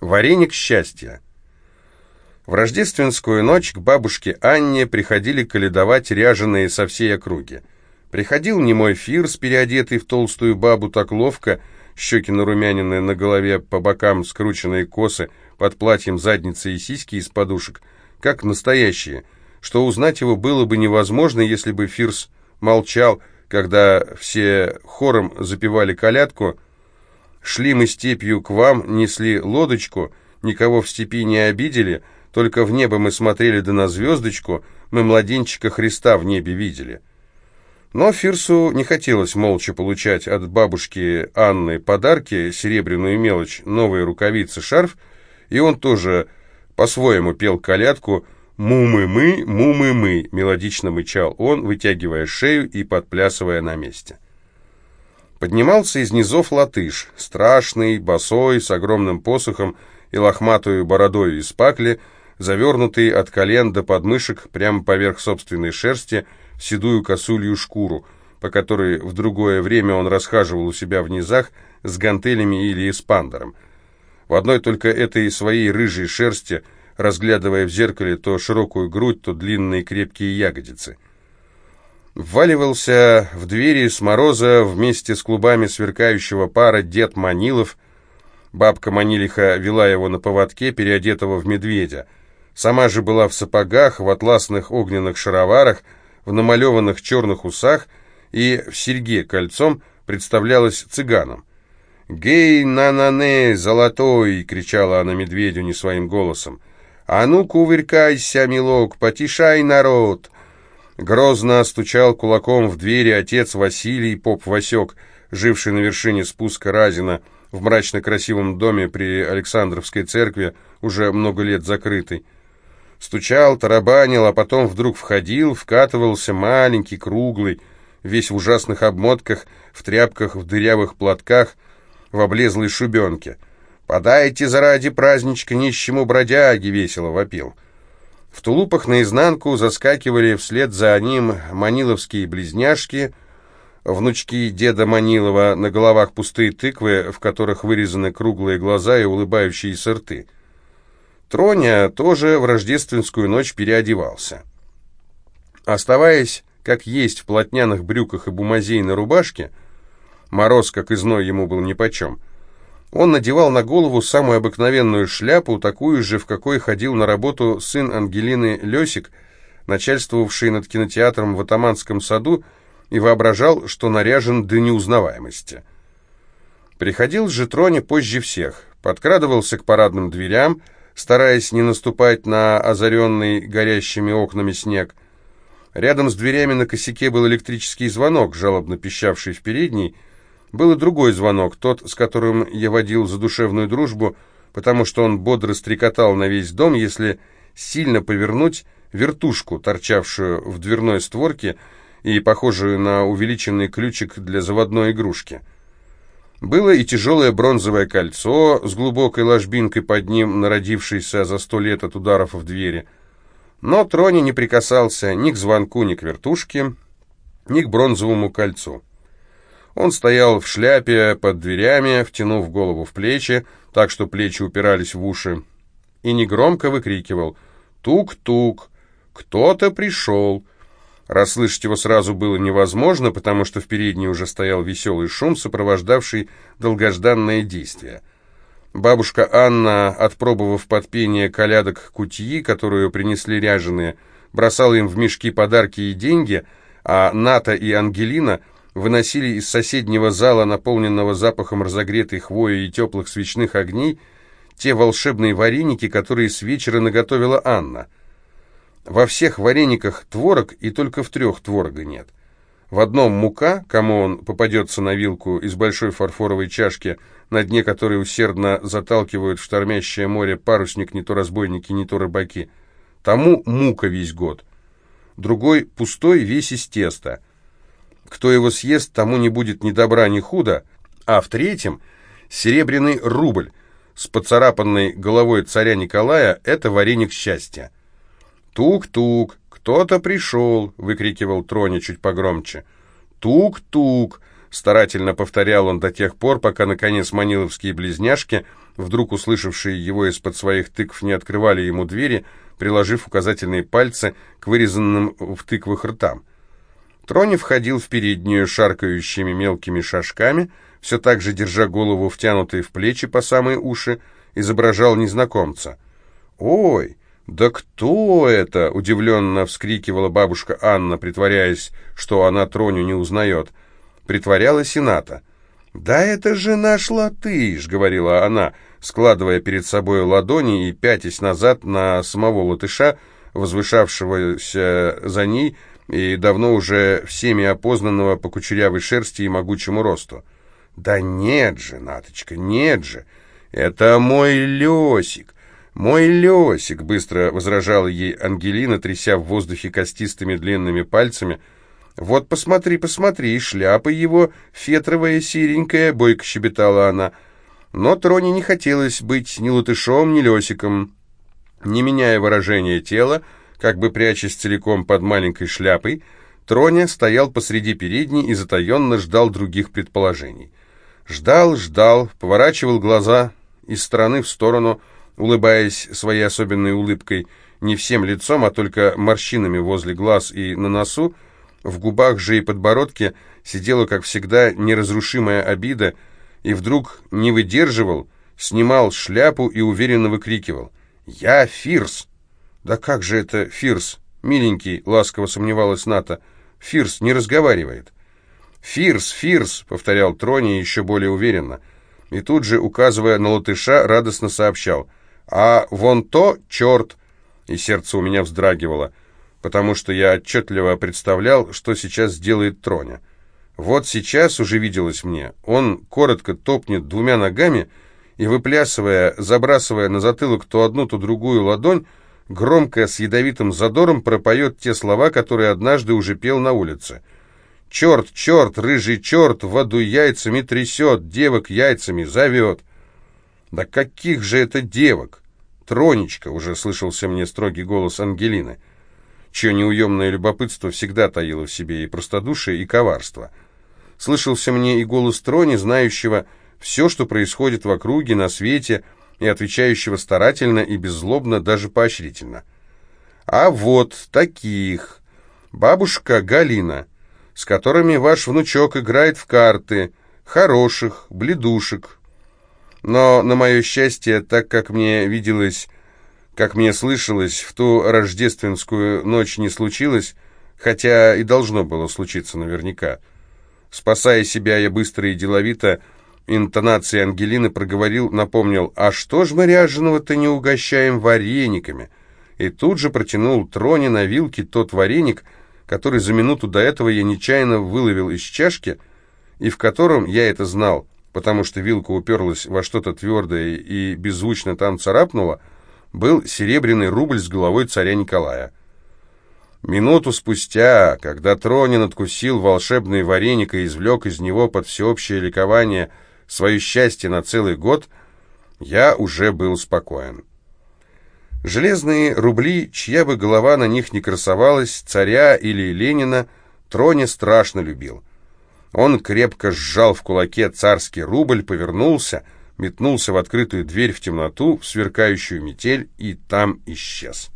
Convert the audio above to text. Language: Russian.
Вареник счастья. В рождественскую ночь к бабушке Анне приходили каледовать ряженые со всей округи. Приходил немой Фирс, переодетый в толстую бабу так ловко, щеки нарумяненные на голове, по бокам скрученные косы, под платьем задницы и сиськи из подушек, как настоящие, что узнать его было бы невозможно, если бы Фирс молчал, когда все хором запевали колядку «Шли мы степью к вам, несли лодочку, никого в степи не обидели, только в небо мы смотрели да на звездочку, мы младенчика Христа в небе видели». Но Фирсу не хотелось молча получать от бабушки Анны подарки, серебряную мелочь, новые рукавицы, шарф, и он тоже по-своему пел колядку «Мумы-мы, мумы-мы», мелодично мычал он, вытягивая шею и подплясывая на месте. Поднимался из низов латыш, страшный, босой, с огромным посохом и лохматую бородой из пакли, завернутый от колен до подмышек прямо поверх собственной шерсти в седую косулью шкуру, по которой в другое время он расхаживал у себя в низах с гантелями или эспандером. В одной только этой своей рыжей шерсти, разглядывая в зеркале то широкую грудь, то длинные крепкие ягодицы – Вваливался в двери с мороза вместе с клубами сверкающего пара дед Манилов. Бабка Манилиха вела его на поводке, переодетого в медведя. Сама же была в сапогах, в атласных огненных шароварах, в намалеванных черных усах и в серьге кольцом представлялась цыганом. «Гей, на-на-не, золотой!» — кричала она медведю не своим голосом. «А ну, кувыркайся, милок, потешай народ!» Грозно стучал кулаком в двери отец Василий, поп Васек, живший на вершине спуска Разина, в мрачно-красивом доме при Александровской церкви, уже много лет закрытый. Стучал, тарабанил, а потом вдруг входил, вкатывался маленький, круглый, весь в ужасных обмотках, в тряпках, в дырявых платках, в облезлой шубенке. «Подайте заради праздничка нищему бродяге!» — весело вопил. В тулупах наизнанку заскакивали вслед за ним маниловские близняшки, внучки деда Манилова, на головах пустые тыквы, в которых вырезаны круглые глаза и улыбающиеся рты. Троня тоже в рождественскую ночь переодевался. Оставаясь, как есть, в плотняных брюках и бумазейной рубашке, мороз, как и ему был нипочем, он надевал на голову самую обыкновенную шляпу, такую же, в какой ходил на работу сын Ангелины Лесик, начальствовавший над кинотеатром в Атаманском саду, и воображал, что наряжен до неузнаваемости. Приходил же Троне позже всех, подкрадывался к парадным дверям, стараясь не наступать на озаренный горящими окнами снег. Рядом с дверями на косяке был электрический звонок, жалобно пищавший в передней, был и другой звонок, тот, с которым я водил задушевную дружбу, потому что он бодро стрекотал на весь дом, если сильно повернуть вертушку, торчавшую в дверной створке и похожую на увеличенный ключик для заводной игрушки. Было и тяжелое бронзовое кольцо с глубокой ложбинкой под ним, народившееся за сто лет от ударов в двери. Но Трони не прикасался ни к звонку, ни к вертушке, ни к бронзовому кольцу. Он стоял в шляпе под дверями, втянув голову в плечи, так что плечи упирались в уши, и негромко выкрикивал «Тук-тук! Кто-то пришел!» Расслышать его сразу было невозможно, потому что в передней уже стоял веселый шум, сопровождавший долгожданное действие. Бабушка Анна, отпробовав подпение колядок кутьи, которую принесли ряженые, бросала им в мешки подарки и деньги, а Ната и Ангелина — выносили из соседнего зала, наполненного запахом разогретой хвои и теплых свечных огней, те волшебные вареники, которые с вечера наготовила Анна. Во всех варениках творог, и только в трех творога нет. В одном мука, кому он попадется на вилку из большой фарфоровой чашки, на дне которой усердно заталкивают в штормящее море парусник не то разбойники, не то рыбаки. Тому мука весь год. Другой пустой весь из теста. Кто его съест, тому не будет ни добра, ни худа. А в третьем — серебряный рубль с поцарапанной головой царя Николая — это вареник счастья. «Тук-тук! Кто-то пришел!» — выкрикивал Троня чуть погромче. «Тук-тук!» — старательно повторял он до тех пор, пока, наконец, маниловские близняшки вдруг услышавшие его из-под своих тыкв не открывали ему двери, приложив указательные пальцы к вырезанным в тыквах ртам. Трони входил в переднюю шаркающими мелкими шажками, все так же держа голову втянутой в плечи по самые уши, изображал незнакомца. «Ой, да кто это?» — удивленно вскрикивала бабушка Анна, притворяясь, что она Троню не узнает. Притворялась и Ната. «Да это же наш латыш!» — говорила она, складывая перед собой ладони и пятясь назад на самого латыша, возвышавшегося за ней и давно уже всеми опознанного по кучерявой шерсти и могучему росту. «Да нет же, Наточка, нет же! Это мой Лесик! Мой Лесик!» — быстро возражала ей Ангелина, тряся в воздухе костистыми длинными пальцами — «Вот посмотри, посмотри, шляпа его фетровая, серенькая», — бойко щебетала она. Но Троне не хотелось быть ни латышом, ни лесиком. Не меняя выражения тела, как бы прячась целиком под маленькой шляпой, Троня стоял посреди передней и затаенно ждал других предположений. Ждал, ждал, поворачивал глаза из стороны в сторону, улыбаясь своей особенной улыбкой, не всем лицом, а только морщинами возле глаз и на носу, в губах же и подбородке сидела, как всегда, неразрушимая обида, и вдруг не выдерживал, снимал шляпу и уверенно выкрикивал «Я Фирс!» «Да как же это Фирс, миленький?» — ласково сомневалась Ната. «Фирс не разговаривает». «Фирс, Фирс!» — повторял Трони еще более уверенно. И тут же, указывая на латыша, радостно сообщал. «А вон то черт!» И сердце у меня вздрагивало — потому что я отчетливо представлял, что сейчас сделает Троня. Вот сейчас уже виделось мне, он коротко топнет двумя ногами и, выплясывая, забрасывая на затылок то одну, то другую ладонь, громко с ядовитым задором пропоет те слова, которые однажды уже пел на улице. «Черт, черт, рыжий черт, воду яйцами трясет, девок яйцами зовет». «Да каких же это девок?» «Тронечка», — уже слышался мне строгий голос Ангелины чье неуемное любопытство всегда таило в себе и простодушие, и коварство. Слышался мне и голос Трони, знающего все, что происходит в округе, на свете, и отвечающего старательно и беззлобно, даже поощрительно. «А вот таких. Бабушка Галина, с которыми ваш внучок играет в карты, хороших, бледушек. Но, на мое счастье, так как мне виделось как мне слышалось, в ту рождественскую ночь не случилось, хотя и должно было случиться наверняка. Спасая себя, я быстро и деловито интонацией Ангелины проговорил, напомнил, «А что ж мы ряженого-то не угощаем варениками?» И тут же протянул Троне на вилке тот вареник, который за минуту до этого я нечаянно выловил из чашки, и в котором, я это знал, потому что вилка уперлась во что-то твердое и беззвучно там царапнула, был серебряный рубль с головой царя Николая. Минуту спустя, когда Тронин откусил волшебный вареник и извлек из него под всеобщее ликование свое счастье на целый год, я уже был спокоен. Железные рубли, чья бы голова на них не красовалась, царя или Ленина, Троне страшно любил. Он крепко сжал в кулаке царский рубль, повернулся — метнулся в открытую дверь в темноту, в сверкающую метель и там исчез.